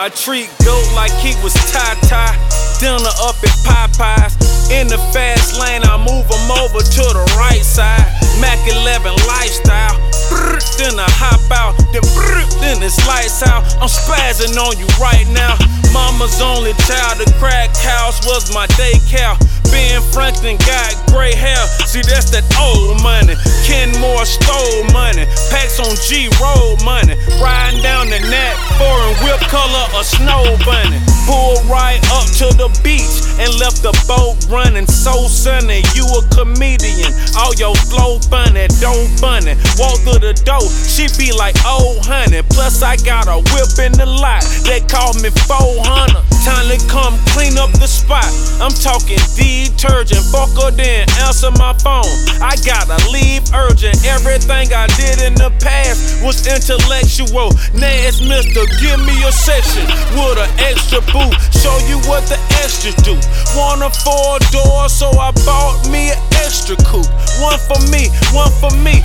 I treat goat like he was tie tie. Dinner up at Popeyes. In the fast lane, I move him over to the right side. Mac 11 lifestyle. Brr, then I hop out. Then brr, then it's lights out. I'm spazzing on you right now. Mama's only child, the crack house was my daycare. Ben Franklin got gray hair. See, that's that old money. Kenmore stole money. Packs on G road money. Color, a snow bunny. Pull right up to the beach and left the boat running. So sunny, you a comedian. All your flow funny, don't funny. Walk through the door, she be like, oh honey. Plus, I got a whip in the lot. They call me 400. Time to come clean up the spot. I'm talking detergent. Fuck her then, answer my phone. I gotta leave urgent. Everything I did in the past was intellectual. Now it's Mister, give me a section with an extra boot. Show you what the extras do. Want a four door, so I bought me an extra coupe. One for me, one for me.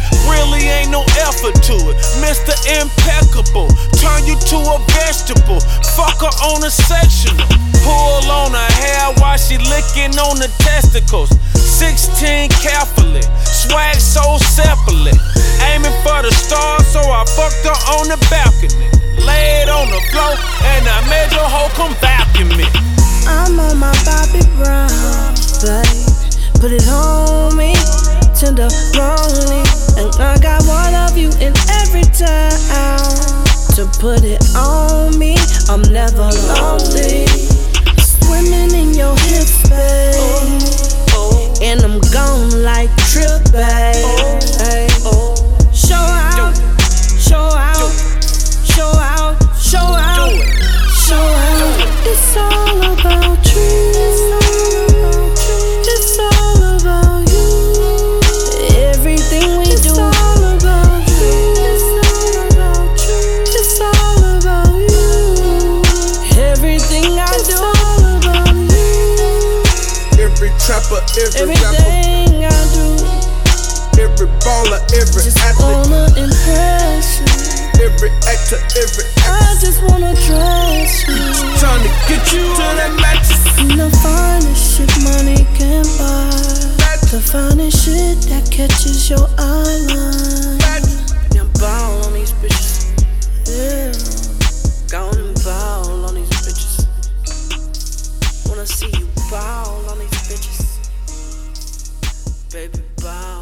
Really ain't no effort to it. Mr. Impeccable, turn you to a vegetable. Fuck her on a sectional. Pull on her hair while she licking on the testicles. 16 carefully, swag so separately. Aiming for the stars, so I fucked her on the balcony. Laid on the floor, and I made your hoe come vacuum me. I'm on my Bobby Brown, babe. Put it on me, tenderoni. And put it on me, I'm never lonely. Swimming in your hips, babe. And I'm gone like trip. Trapper, every rapper, Everything I do. every baller, every Just athlete, wanna impress you. every actor, every I just wanna trust you. trying to get you to that mattress. The finest shit money can buy. The finest shit that catches your eye Baby, ball.